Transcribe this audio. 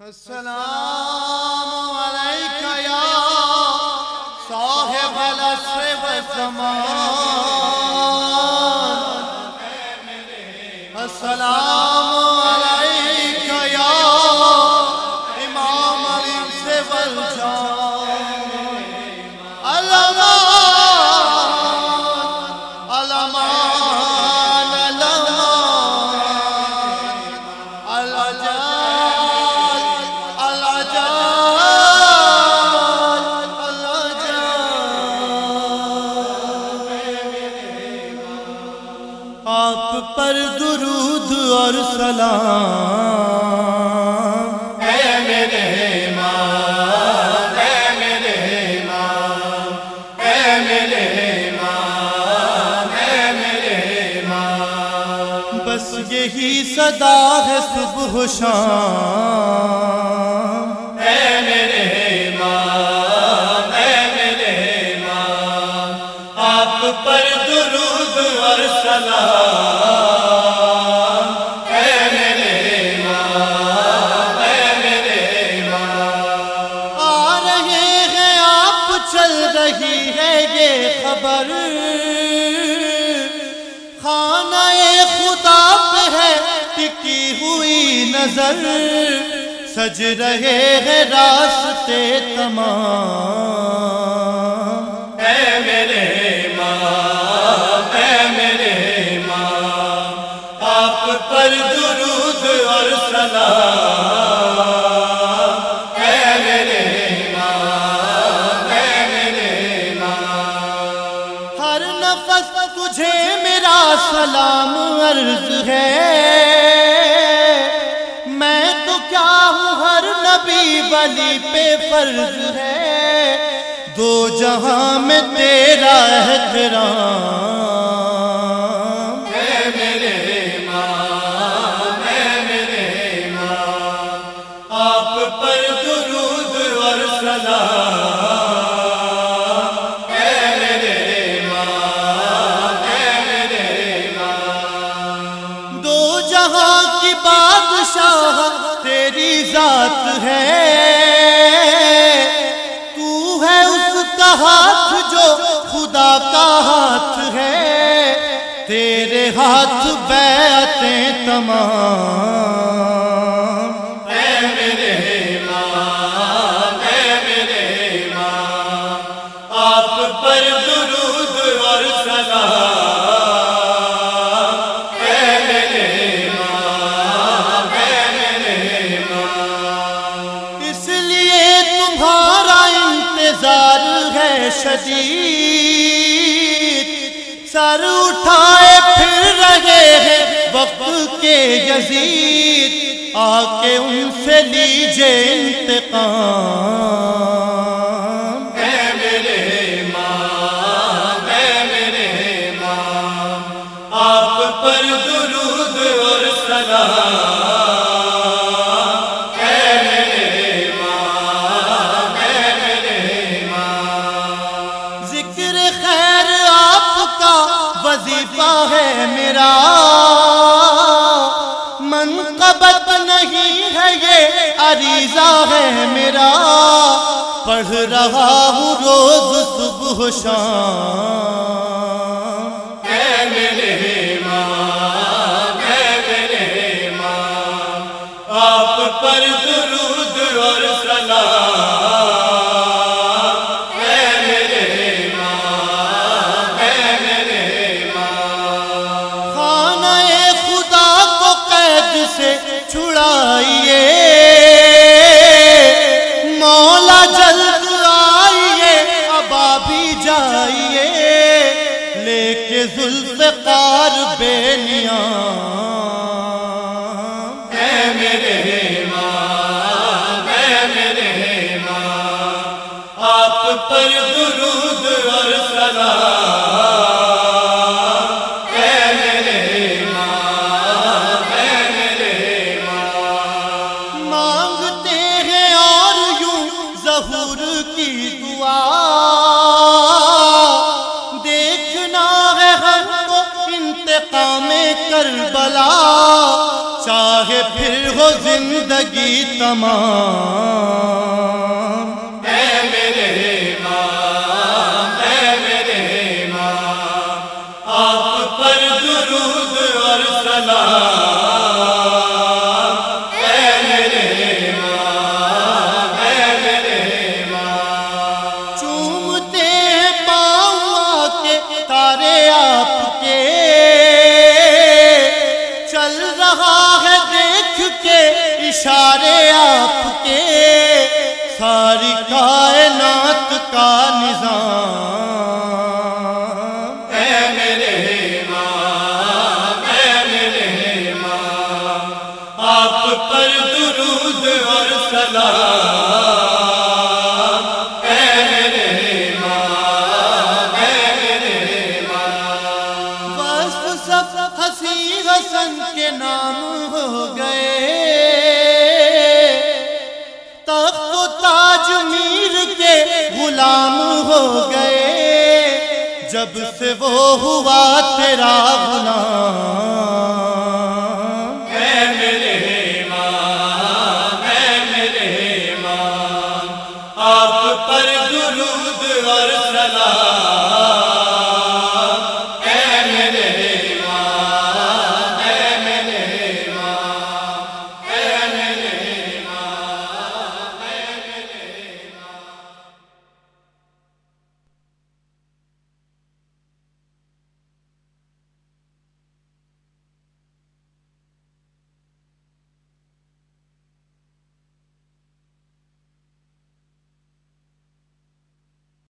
السلام علیکہ یا صاحب العصر والزمان السلام علیکہ پر درود اور سلام۔ اے میرے امام اے میرے امام اے میرے امام اے میرے امام۔ بس یہی صدا ہے صبح شام۔ یہ خانہ خدا پہ ہے، ٹکی ہوئی نظر۔ سج رہے ہیں راستے تمام۔ اے میرے امام، اے میرے امام، آپ پر درود اور سلام۔ تجھے میرا سلام عرض ہے۔ میں تو کیا ہوں؟ ہر نبی ولی پہ فرض ہے۔ دو جہاں میں تیرا احترام ہاتھ جو خدا کا ہاتھ ہے تیرے ہاتھ بیعتیں تمام۔ شدید سر اٹھائے پھر رہے ہیں وقت کے یزید۔ آ کے ان سے لیجے انتقام۔ اے میرے امام، اے آپ پر درود اور سلام۔ وظیفہ ہے میرا۔ منقبت نہیں ہے یہ، عریضہ ہے میرا۔ پڑھ رہا ہوں روز صبح شام۔ پر درود اور سلام۔ اے میرے اے میرے مانگتے ہیں اور یوں ظہور کی دعا۔ دیکھنا ہے ہم کو انتقام کربلا۔ چاہے پھر ہو زندگی تمام۔ اشارے آپ کے۔ ساری کائنات کا نظام۔ حسن کے نام ہو گئے۔ تخت و تاج میر کے غلام ہو گئے۔ جب سے وہ ہوا تیرا غلام